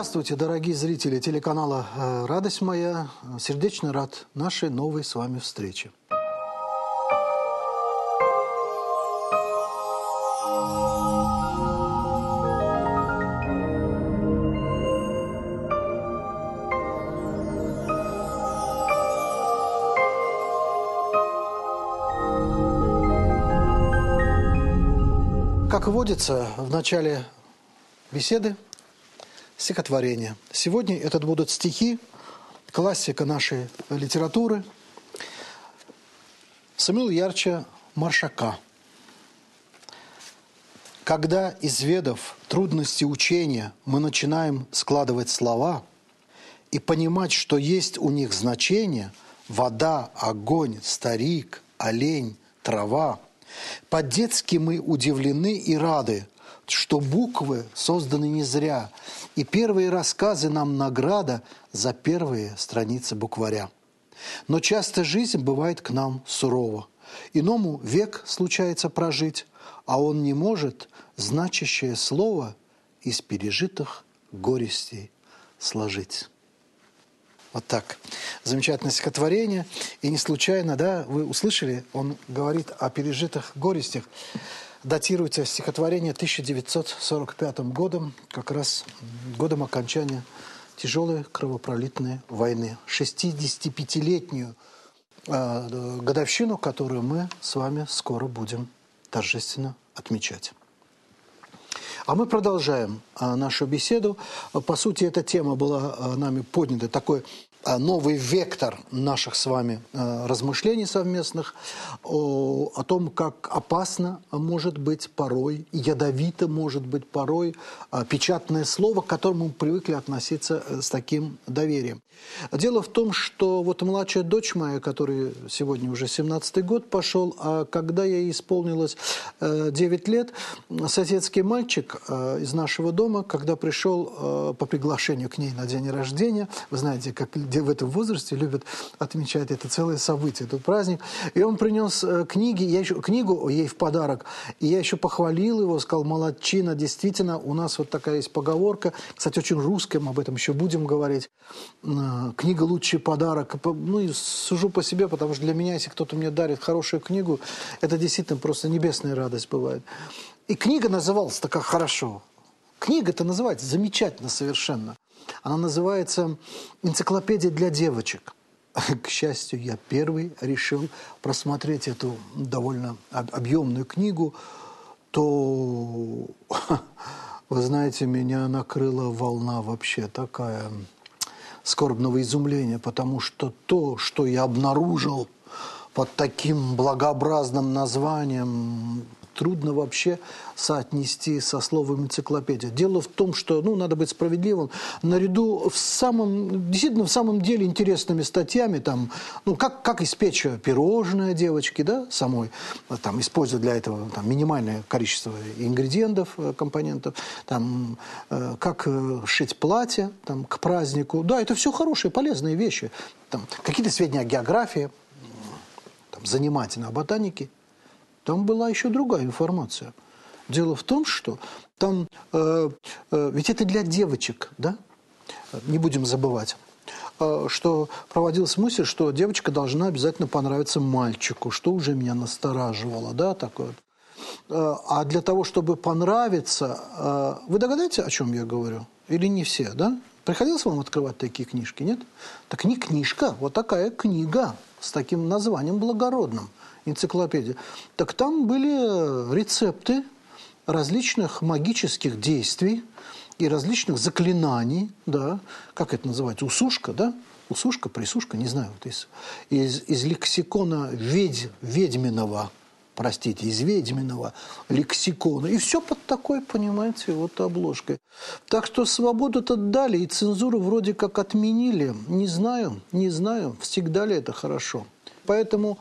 Здравствуйте, дорогие зрители телеканала э, «Радость моя». Сердечно рад нашей новой с вами встрече. Как водится в начале беседы, стихотворение. Сегодня это будут стихи, классика нашей литературы, Самуил Ярча Маршака. Когда, изведав трудности учения, мы начинаем складывать слова и понимать, что есть у них значение – вода, огонь, старик, олень, трава – по-детски мы удивлены и рады, что буквы созданы не зря, и первые рассказы нам награда за первые страницы букваря. Но часто жизнь бывает к нам сурова. Иному век случается прожить, а он не может значащее слово из пережитых горестей сложить. Вот так. Замечательное стихотворение. И не случайно, да, вы услышали, он говорит о пережитых горестях. Датируется стихотворение 1945 годом, как раз годом окончания тяжелой кровопролитной войны. 65-летнюю э, годовщину, которую мы с вами скоро будем торжественно отмечать. А мы продолжаем а, нашу беседу. По сути, эта тема была а, нами поднята, такой новый вектор наших с вами размышлений совместных о, о том, как опасно может быть порой, ядовито может быть порой печатное слово, к которому мы привыкли относиться э, с таким доверием. Дело в том, что вот младшая дочь моя, которая сегодня уже 17-й год пошел, а когда ей исполнилось 9 э, лет, соседский мальчик Э, из нашего дома, когда пришел э, по приглашению к ней на день рождения. Вы знаете, как в этом возрасте любят отмечать это целое событие, этот праздник. И он принес э, книги, я еще, книгу ей в подарок. И я еще похвалил его, сказал, молодчина, действительно, у нас вот такая есть поговорка, кстати, очень русская, мы об этом еще будем говорить. Книга «Лучший подарок». Ну и сужу по себе, потому что для меня, если кто-то мне дарит хорошую книгу, это действительно просто небесная радость бывает. И книга называлась такая хорошо. Книга-то называется замечательно совершенно. Она называется «Энциклопедия для девочек». К счастью, я первый решил просмотреть эту довольно объемную книгу, то, вы знаете, меня накрыла волна вообще такая скорбного изумления, потому что то, что я обнаружил под таким благообразным названием трудно вообще соотнести со словом энциклопедия. Дело в том, что, ну, надо быть справедливым, наряду в самом, действительно, в самом деле интересными статьями, там, ну, как, как испечь пирожное девочки, да, самой, там, используя для этого там, минимальное количество ингредиентов, э, компонентов, там, э, как э, шить платье, там, к празднику. Да, это все хорошие, полезные вещи. Там, какие-то сведения о географии, там, занимательно о ботанике – там была еще другая информация. Дело в том, что там, э, э, ведь это для девочек, да? Не будем забывать э, что проводилась мысль, что девочка должна обязательно понравиться мальчику, что уже меня настораживало, да, такое. Э, а для того, чтобы понравиться, э, вы догадаетесь, о чем я говорю? Или не все, да? Приходилось вам открывать такие книжки, нет? Так не книжка, вот такая книга с таким названием благородным – энциклопедия, так там были рецепты различных магических действий и различных заклинаний, да, как это называется, усушка, да, усушка, присушка, не знаю, вот из, из, из лексикона ведь, ведьминого, простите, из ведьминого лексикона. И все под такой, понимаете, вот обложкой. Так что свободу-то дали, и цензуру вроде как отменили. Не знаю, не знаю, всегда ли это хорошо. Поэтому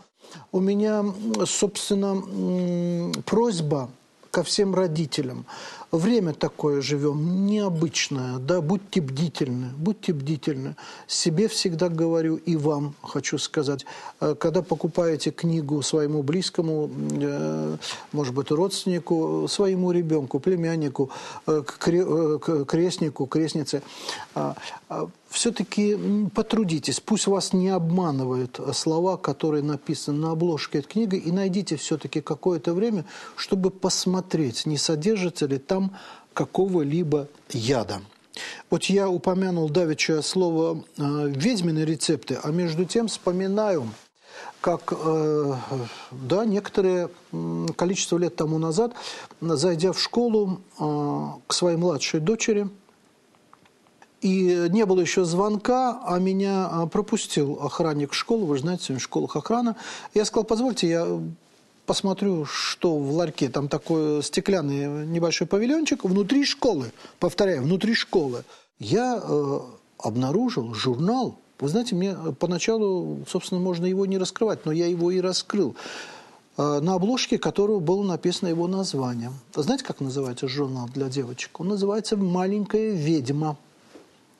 у меня, собственно, просьба ко всем родителям. Время такое живем, необычное, да, будьте бдительны, будьте бдительны. Себе всегда говорю и вам хочу сказать, э, когда покупаете книгу своему близкому, э, может быть, родственнику, своему ребенку, племяннику, э, крестнику, крестнице, все-таки потрудитесь, пусть вас не обманывают слова, которые написаны на обложке этой книги, и найдите все-таки какое-то время, чтобы посмотреть, не содержится ли там какого-либо яда. Вот я упомянул давеча слово э, «ведьмины рецепты», а между тем вспоминаю, как э, да, некоторое количество лет тому назад, зайдя в школу э, к своей младшей дочери – и не было еще звонка, а меня пропустил охранник школы. Вы же знаете, в школах охрана. Я сказал, позвольте, я посмотрю, что в ларьке. Там такой стеклянный небольшой павильончик внутри школы. Повторяю, внутри школы. Я э, обнаружил журнал. Вы знаете, мне поначалу, собственно, можно его не раскрывать, но я его и раскрыл э, на обложке которого было написано его название. Знаете, как называется журнал для девочек? Он называется «Маленькая ведьма».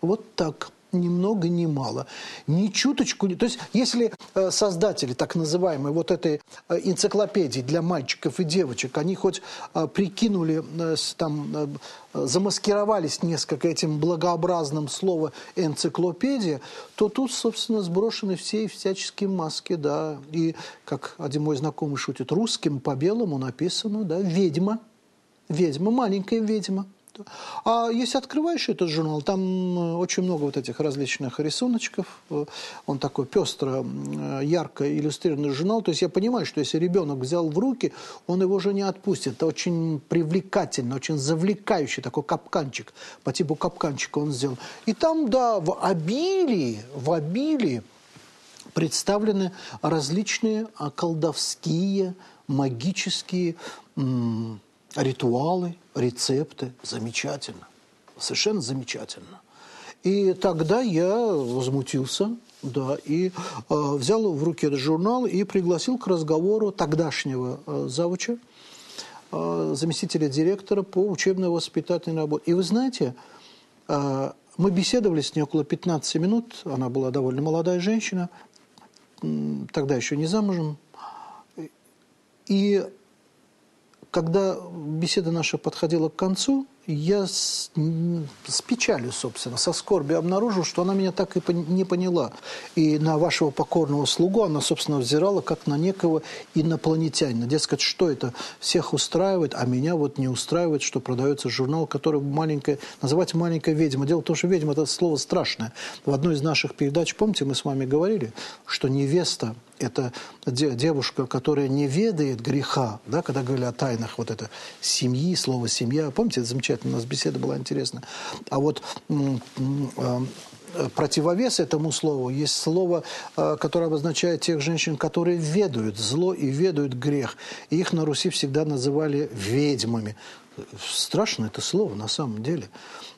Вот так ни много ни мало. Ни чуточку. То есть, если э, создатели так называемой вот этой э, энциклопедии для мальчиков и девочек, они хоть э, прикинули, там, замаскировались несколько этим благообразным словом энциклопедия, то тут, собственно, сброшены все всяческие маски, да. И, как один мой знакомый шутит, русским по белому написано, да, ведьма. Ведьма, маленькая ведьма. А если открываешь этот журнал, там э, очень много вот этих различных рисуночков. Э, он такой пестро, э, ярко иллюстрированный журнал. То есть я понимаю, что если ребенок взял в руки, он его уже не отпустит. Это очень привлекательно, очень завлекающий такой капканчик. По типу капканчика он сделал. И там, да, в обилии, в обилии представлены различные колдовские, магические ритуалы, рецепты. Замечательно. Совершенно замечательно. И тогда я возмутился, да, и э, взял в руки этот журнал и пригласил к разговору тогдашнего э, завуча, э, заместителя директора по учебно-воспитательной работе. И вы знаете, э, мы беседовали с ней около 15 минут, она была довольно молодая женщина, тогда еще не замужем, и когда беседа наша подходила к концу, я с, с печалью, собственно, со скорбью обнаружил, что она меня так и не поняла. И на вашего покорного слугу она, собственно, взирала как на некого инопланетянина. Дескать, что это всех устраивает, а меня вот не устраивает, что продается журнал, который маленькая, называть маленькая ведьма. Дело в том, что ведьма – это слово страшное. В одной из наших передач, помните, мы с вами говорили, что невеста это девушка, которая не ведает греха, да, когда говорили о тайнах вот это семьи, слово «семья». Помните, это замечательно, у нас беседа была интересная. А вот а, противовес этому слову есть слово, а, которое обозначает тех женщин, которые ведают зло и ведают грех. Их на Руси всегда называли ведьмами. Страшно это слово на самом деле.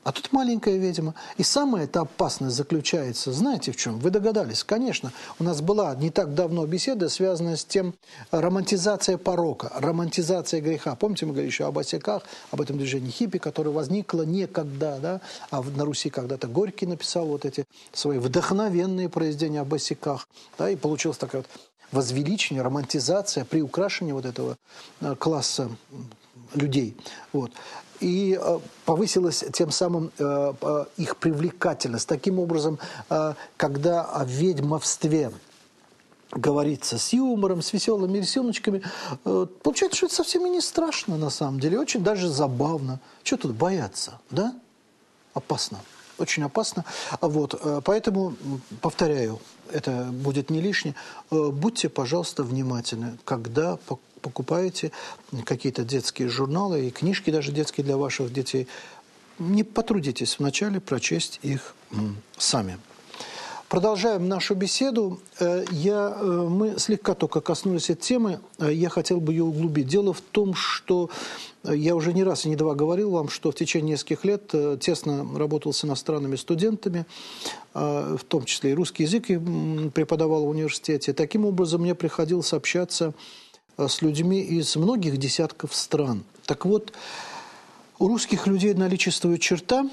А тут маленькая ведьма. И самое это опасное заключается, знаете в чем? Вы догадались, конечно. У нас была не так давно беседа, связанная с тем романтизация порока, романтизация греха. Помните, мы говорили еще об осяках, об этом движении хиппи, которое возникло некогда, да? А на Руси когда-то Горький написал вот эти свои вдохновенные произведения об осяках. Да? И получилась такая вот возвеличение, романтизация, приукрашение вот этого э, класса людей. Вот и э, повысилась тем самым э, э, их привлекательность. Таким образом, когда о ведьмовстве говорится с юмором, с веселыми рисуночками, получается, что это совсем и не страшно на самом деле, очень даже забавно. Что тут бояться, да? Опасно, очень опасно. Вот, поэтому, повторяю, это будет не лишнее, будьте, пожалуйста, внимательны, когда покупаете какие-то детские журналы и книжки даже детские для ваших детей, не потрудитесь вначале прочесть их сами. Продолжаем нашу беседу. Э, я, э, мы слегка только коснулись этой темы, э, я хотел бы ее углубить. Дело в том, что я уже не раз и не два говорил вам, что в течение нескольких лет тесно работал с иностранными студентами, в том числе и русский язык преподавал в университете. Таким образом, мне приходилось общаться людьми из многих десятков стран. Так вот, у русских людей наличествует черта,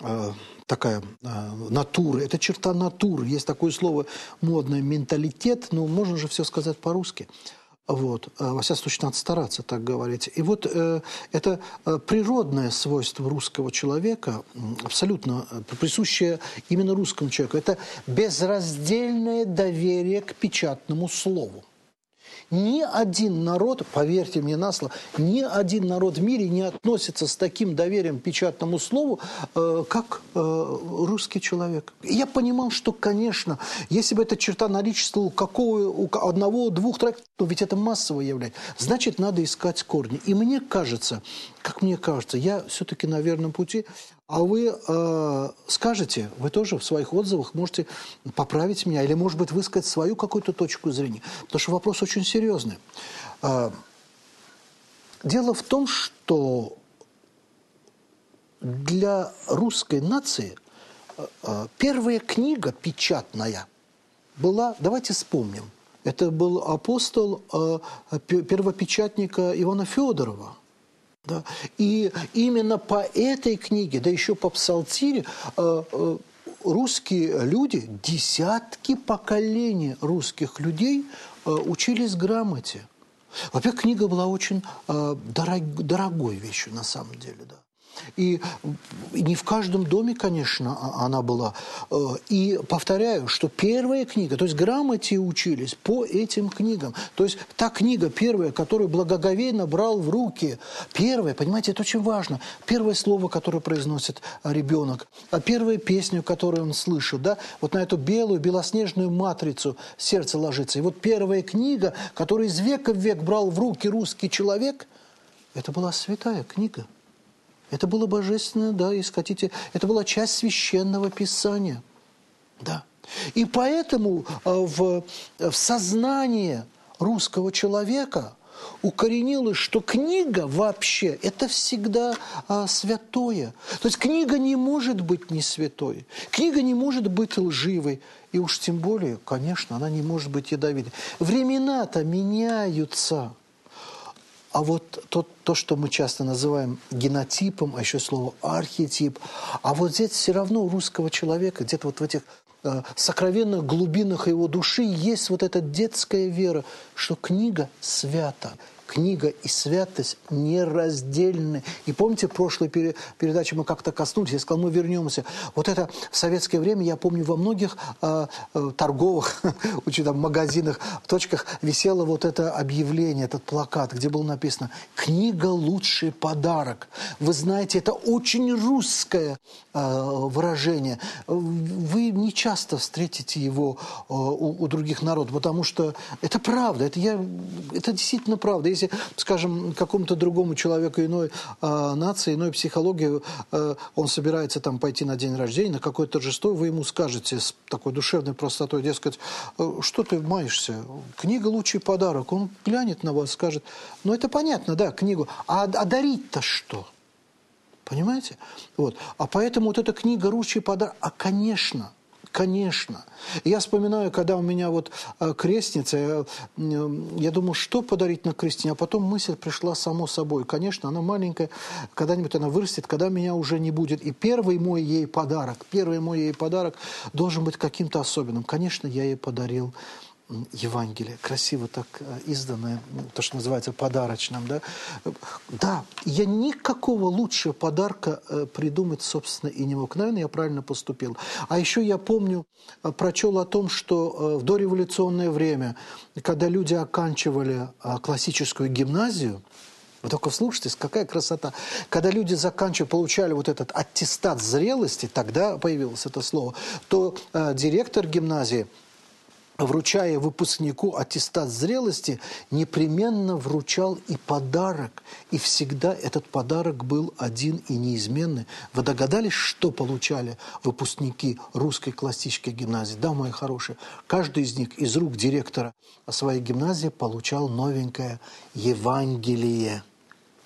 э, такая э, натура, это черта натуры. Есть такое слово модное менталитет, но можно же все сказать по-русски. Вот. Во всяком случае, надо стараться так говорить. И вот э, это э, природное свойство русского человека, абсолютно э, присущее именно русскому человеку. Это безраздельное доверие к печатному слову. Ни один народ, поверьте мне на слово, ни один народ в мире не относится с таким доверием к печатному слову, э, как э, русский человек. И я понимал, что, конечно, если бы эта черта наличествовала какого, у одного, двух, трех, то ведь это массовое явление. Значит, надо искать корни. И мне кажется, как мне кажется, я все-таки на верном пути, а вы э, скажете, вы тоже в своих отзывах можете поправить меня или, может быть, высказать свою какую-то точку зрения. Потому что вопрос очень серьезный. Э, дело в том, что для русской нации э, первая книга печатная была, давайте вспомним, это был апостол э, первопечатника Ивана Федорова – да? И именно по этой книге, да еще по псалтире, э, э, русские люди, десятки поколений русских людей э, учились грамоте. Во-первых, книга была очень дорог, дорогой вещью на самом деле. Да. И не в каждом доме, конечно, а, она была. Э, и повторяю, что первая книга, то есть грамоте учились по этим книгам. То есть та книга первая, которую благоговейно брал в руки, первая, понимаете, это очень важно. Первое слово, которое произносит ребенок, а первая песня, которую он слышит, да, вот на эту белую, белоснежную матрицу сердце ложится. И вот первая книга, которую из века в век брал в руки русский человек, это была святая книга. Это было божественное, да, если хотите, это была часть священного писания. Да. И поэтому э, в, в сознании русского человека укоренилось, что книга вообще – это всегда а, святое. То есть книга не может быть не святой, книга не может быть лживой, и уж тем более, конечно, она не может быть ядовитой. Времена-то меняются – а вот то, то, что мы часто называем генотипом, а еще слово архетип, а вот здесь все равно у русского человека, где-то вот в этих э, сокровенных глубинах его души есть вот эта детская вера, что книга свята книга и святость нераздельны. И помните, в прошлой передаче мы как-то коснулись, я сказал, мы вернемся. Вот это в советское время, я помню, во многих э, э, торговых там, магазинах, точках висело вот это объявление, этот плакат, где было написано «Книга – лучший подарок». Вы знаете, это очень русское э, выражение. Вы не часто встретите его э, у, у других народов, потому что это правда, это, я, это действительно правда. Если если, скажем, какому-то другому человеку иной э, нации, иной психологии, э, он собирается там пойти на день рождения, на какое-то торжество, вы ему скажете с такой душевной простотой, дескать, «Э, что ты маешься? Книга – лучший подарок. Он глянет на вас, скажет, ну это понятно, да, книгу. А, а дарить-то что? Понимаете? Вот. А поэтому вот эта книга «Ручий подарок», а, конечно – Конечно. Я вспоминаю, когда у меня вот э, крестница, я, я думал, что подарить на крестине, а потом мысль пришла само собой. Конечно, она маленькая, когда-нибудь она вырастет, когда меня уже не будет. И первый мой ей подарок, первый мой ей подарок должен быть каким-то особенным. Конечно, я ей подарил Евангелие, красиво так э, изданное, то, что называется подарочным. Да, да я никакого лучшего подарка э, придумать, собственно, и не мог. Наверное, я правильно поступил. А еще я помню, э, прочел о том, что в дореволюционное время, когда люди оканчивали классическую гимназию, вы только вслушайтесь, какая красота. Когда люди заканчивали, получали вот этот аттестат зрелости, тогда появилось это слово, то э, директор гимназии – вручая выпускнику аттестат зрелости, непременно вручал и подарок. И всегда этот подарок был один и неизменный. Вы догадались, что получали выпускники русской классической гимназии? Да, мои хорошие, каждый из них из рук директора своей гимназии получал новенькое Евангелие.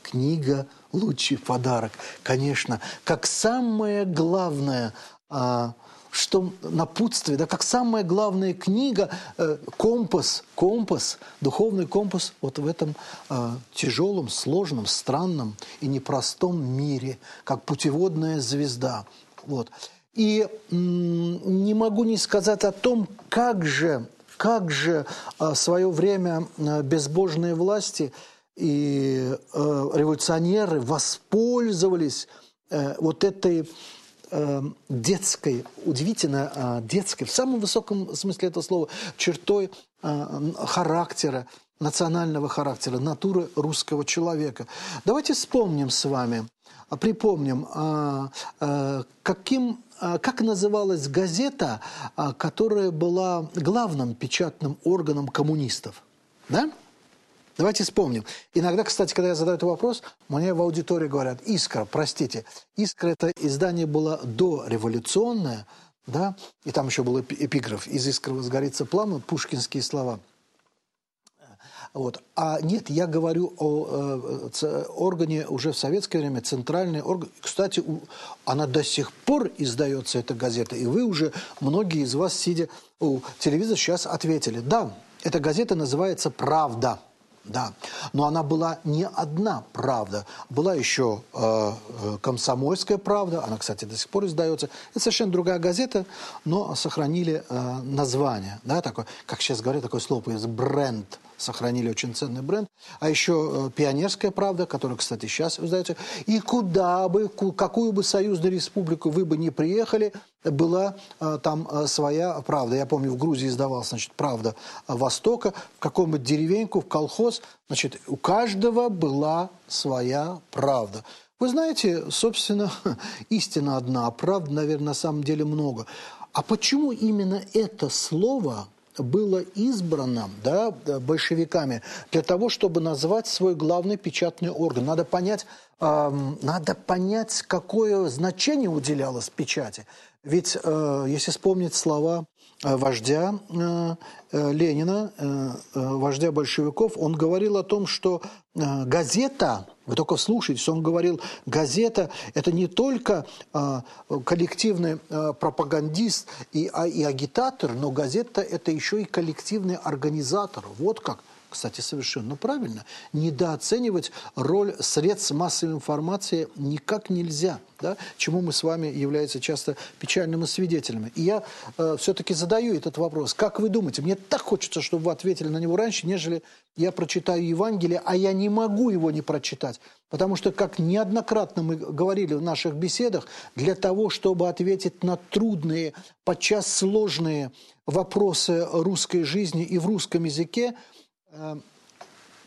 Книга – лучший подарок. Конечно, как самое главное а, – что напутствие, да, как самая главная книга, э, компас, компас, духовный компас вот в этом э, тяжелом, сложном, странном и непростом мире, как путеводная звезда. Вот. И не могу не сказать о том, как же, как же э, свое время э, безбожные власти и э, революционеры воспользовались вот этой э, детской, удивительно э, детской, в самом высоком смысле этого слова, чертой э, характера, национального характера, натуры русского человека. Давайте вспомним с вами, припомним, э, э, каким как называлась газета, которая была главным печатным органом коммунистов? Да? Давайте вспомним. Иногда, кстати, когда я задаю этот вопрос, мне в аудитории говорят «Искра», простите. «Искра» – это издание было дореволюционное, да, и там еще был эпиграф «Из искры возгорится пламя», пушкинские слова. Вот. А нет, я говорю о э, органе уже в советское время, центральный орган. Кстати, у, она до сих пор издается, эта газета, и вы уже, многие из вас, сидя у телевизора, сейчас ответили. Да, эта газета называется «Правда». Да, но она была не одна правда. Была еще э, э, «Комсомольская правда», она, кстати, до сих пор издается. Это совершенно другая газета, но сохранили э, название. Да, такое, как сейчас говорят, такое слово появилось «бренд» сохранили очень ценный бренд. А еще э, «Пионерская правда», которая, кстати, сейчас издается. И куда бы, какую бы союзную республику вы бы не приехали, была э, там э, своя правда. Я помню, в Грузии издавалась, значит, «Правда Востока», в каком-нибудь деревеньку, в колхоз, значит, у каждого была своя правда. Вы знаете, собственно, истина одна, а правда, наверное, на самом деле много. А почему именно это слово было избрано да, большевиками для того, чтобы назвать свой главный печатный орган. Надо понять, э, надо понять, какое значение уделялось печати. Ведь, э, если вспомнить слова э, вождя э, э, Ленина, э, э, вождя большевиков, он говорил о том, что газета вы только слушайте, он говорил, газета – это не только э, коллективный э, пропагандист а, и агитатор, но газета – это еще и коллективный организатор. Вот как. Кстати, совершенно правильно. Недооценивать роль средств массовой информации никак нельзя, да? чему мы с вами являемся часто печальными свидетелями. И я э, все-таки задаю этот вопрос. Как вы думаете? Мне так хочется, чтобы вы ответили на него раньше, нежели я прочитаю Евангелие, а я не могу его не прочитать. Потому что, как неоднократно мы говорили в наших беседах, для того, чтобы ответить на трудные, подчас сложные вопросы русской жизни и в русском языке,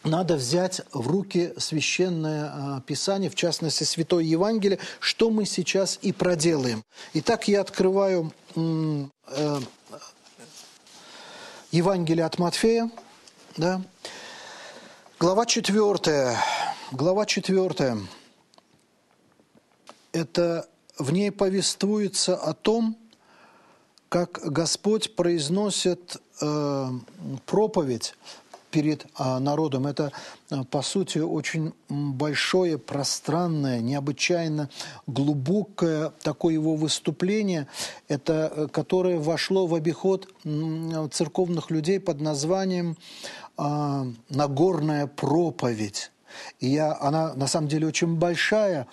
надо взять в руки священное э, писание, в частности, Святое Евангелие, что мы сейчас и проделаем. Итак, я открываю э, Евангелие от Матфея, да, Глава четвертая. Глава четвертая. Это в ней повествуется о том, как Господь произносит э, проповедь перед э, народом. Это, э, по сути, очень большое, пространное, необычайно глубокое такое его выступление, это, э, которое вошло в обиход церковных людей под названием а, Нагорная проповедь. И я, она на самом деле очень большая.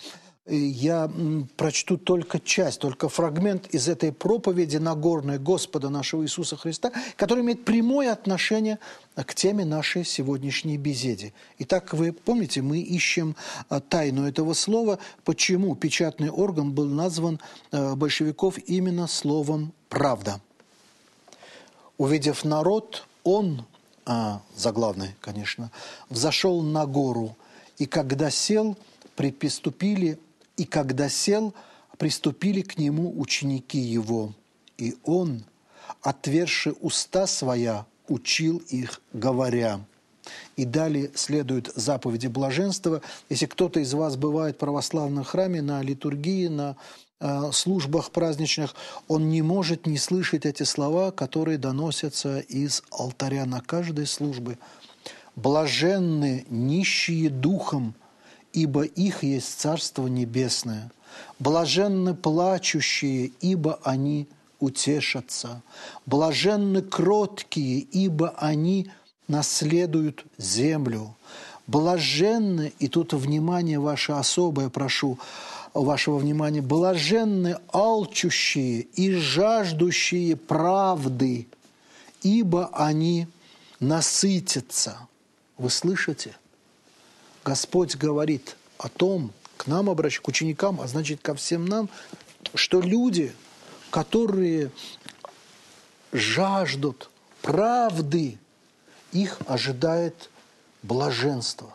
Я прочту только часть, только фрагмент из этой проповеди Нагорной Господа нашего Иисуса Христа, который имеет прямое отношение к теме нашей сегодняшней беседы. Итак, вы помните, мы ищем а, тайну этого слова, почему печатный орган был назван большевиков именно словом «правда». Увидев народ, он а, заглавный, конечно, взошел на гору, и когда сел, приступили, и когда сел, приступили к нему ученики его, и он, отверши уста своя, учил их, говоря. И далее следуют заповеди блаженства. Если кто-то из вас бывает в православном храме на литургии, на Э, службах праздничных, он не может не слышать эти слова, которые доносятся из алтаря на каждой службе. «Блаженны нищие духом, ибо их есть Царство Небесное. Блаженны плачущие, ибо они утешатся. Блаженны кроткие, ибо они наследуют землю. Блаженны, и тут внимание ваше особое прошу, вашего внимания, блаженны алчущие и жаждущие правды, ибо они насытятся. Вы слышите? Господь говорит о том, к нам обращаясь, к ученикам, а значит ко всем нам, что люди, которые жаждут правды, их ожидает блаженство.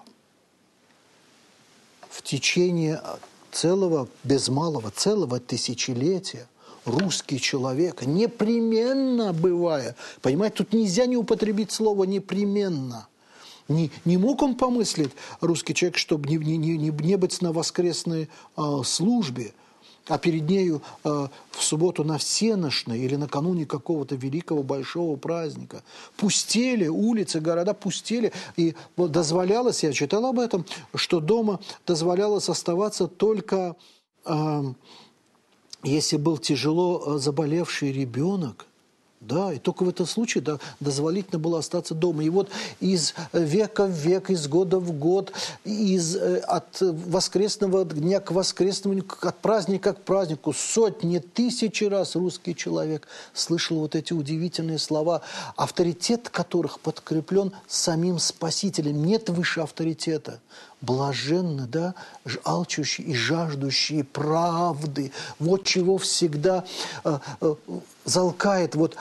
В течение целого, без малого, целого тысячелетия русский человек, непременно бывая, понимаете, тут нельзя не употребить слово «непременно», не, не мог он помыслить, русский человек, чтобы не, не, не, не быть на воскресной э, службе, а перед нею э, в субботу на всеношной или накануне какого-то великого большого праздника. Пустели улицы, города пустели. И вот дозволялось, я читал об этом, что дома дозволялось оставаться только, э, если был тяжело заболевший ребенок – да, и только в этом случае да, дозволительно было остаться дома. И вот из века в век, из года в год, из, э, от воскресного дня к воскресному, от праздника к празднику, сотни, тысячи раз русский человек слышал вот эти удивительные слова, авторитет которых подкреплен самим Спасителем. Нет выше авторитета блаженны, да, алчущие и жаждущие правды. Вот чего всегда э, э, залкает вот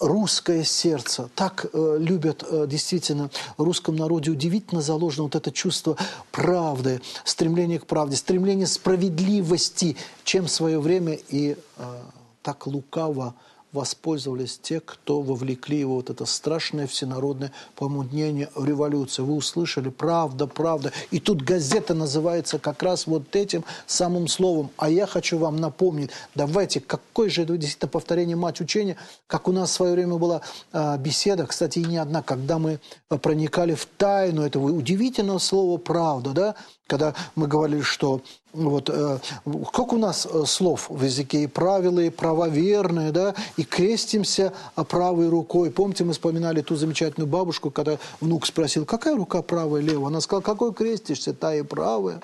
русское сердце. Так э, любят э, действительно в русском народе удивительно заложено вот это чувство правды, стремление к правде, стремление справедливости, чем в свое время и э, так лукаво воспользовались те, кто вовлекли его вот это страшное всенародное помутнение в революцию. Вы услышали «правда, правда». И тут газета называется как раз вот этим самым словом. А я хочу вам напомнить, давайте, какое же это действительно повторение мать учения, как у нас в свое время была э, беседа, кстати, и не одна, когда мы проникали в тайну этого удивительного слова «правда», да, когда мы говорили, что вот, э, как у нас э, слов в языке и правила, и правоверные, да, и крестимся правой рукой. Помните, мы вспоминали ту замечательную бабушку, когда внук спросил, какая рука правая, левая? Она сказала, какой крестишься, та и правая.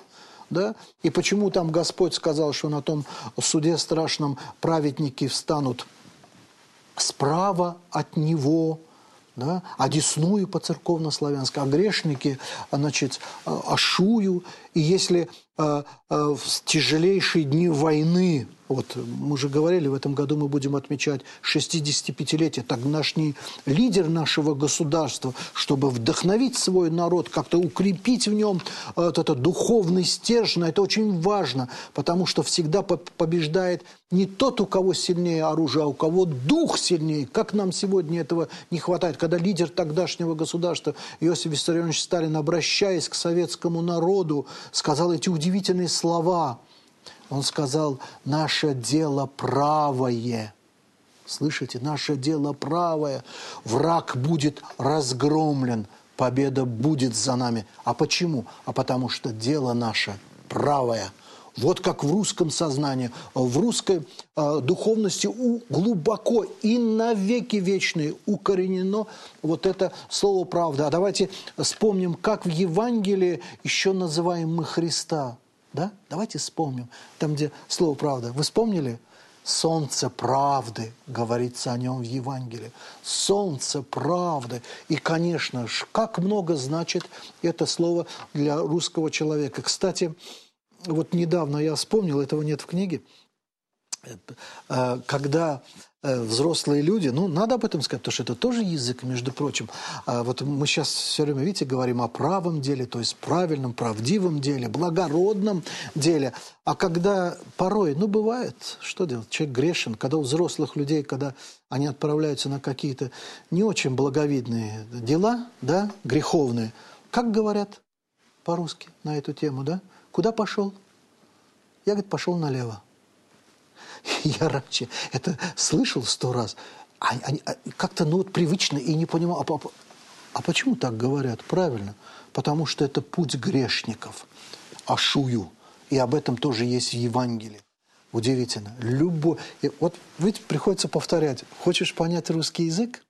Да? И почему там Господь сказал, что на том суде страшном праведники встанут справа от Него, да, а десную по церковно-славянски, а грешники, значит, ашую. И если э, в тяжелейшие дни войны вот мы же говорили, в этом году мы будем отмечать 65-летие. Так наш не лидер нашего государства, чтобы вдохновить свой народ, как-то укрепить в нем вот это духовный стержень, это очень важно, потому что всегда побеждает не тот, у кого сильнее оружие, а у кого дух сильнее. Как нам сегодня этого не хватает, когда лидер тогдашнего государства Иосиф Виссарионович Сталин, обращаясь к советскому народу, сказал эти удивительные слова – он сказал, наше дело правое. Слышите, наше дело правое. Враг будет разгромлен, победа будет за нами. А почему? А потому что дело наше правое. Вот как в русском сознании, в русской э, духовности у, глубоко и навеки вечные укоренено вот это слово «правда». А давайте вспомним, как в Евангелии еще называем мы Христа – да? Давайте вспомним. Там, где слово «правда». Вы вспомнили? Солнце правды, говорится о нем в Евангелии. Солнце правды. И, конечно, как много значит это слово для русского человека. Кстати, вот недавно я вспомнил, этого нет в книге, когда Э, взрослые люди, ну, надо об этом сказать, потому что это тоже язык, между прочим. А вот мы сейчас все время, видите, говорим о правом деле, то есть правильном, правдивом деле, благородном деле. А когда порой, ну, бывает, что делать, человек грешен, когда у взрослых людей, когда они отправляются на какие-то не очень благовидные дела, да, греховные, как говорят по-русски на эту тему, да? Куда пошел? Я, говорит, пошел налево. Я раньше это слышал сто раз. А, а, как-то ну, вот привычно и не понимал. А, а почему так говорят? Правильно. Потому что это путь грешников. Ашую. И об этом тоже есть в Евангелии. Удивительно. Любой. Вот ведь приходится повторять. Хочешь понять русский язык?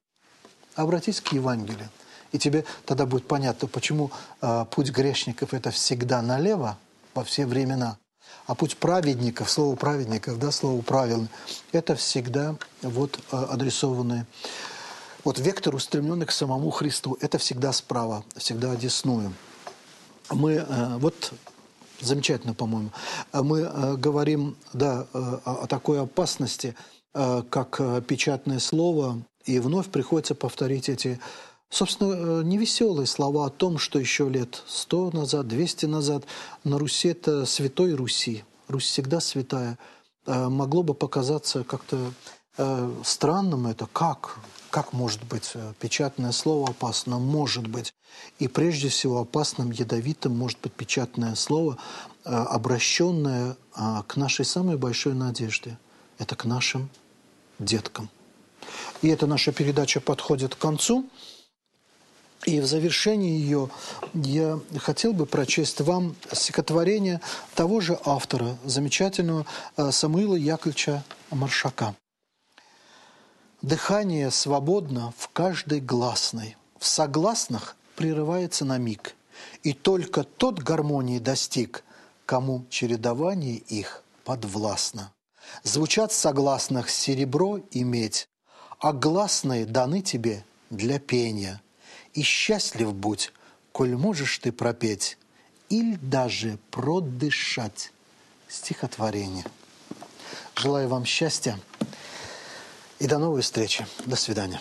Обратись к Евангелию. И тебе тогда будет понятно, почему э, путь грешников – это всегда налево во все времена. А путь праведников, слово праведников, да, слово правильно, это всегда вот э, адресованные. Вот вектор, устремленный к самому Христу, это всегда справа, всегда одесную. Мы э, вот замечательно, по-моему. Мы э, говорим, да, о такой опасности, как печатное слово, и вновь приходится повторить эти, собственно, невеселые слова о том, что еще лет сто назад, двести назад на Руси это святой Руси. Русь всегда святая. Могло бы показаться как-то странным это, как как может быть э, печатное слово опасно? Может быть. И прежде всего опасным, ядовитым может быть печатное слово, э, обращенное к нашей самой большой надежде. Это к нашим деткам. И эта наша передача подходит к концу. И в завершении ее я хотел бы прочесть вам стихотворение того же автора, замечательного э, Самуила Яковлевича Маршака. Дыхание свободно в каждой гласной. В согласных прерывается на миг. И только тот гармонии достиг, кому чередование их подвластно. Звучат согласных серебро и медь, а гласные даны тебе для пения. И счастлив будь, коль можешь ты пропеть, или даже продышать стихотворение. Желаю вам счастья. И до новой встречи. До свидания.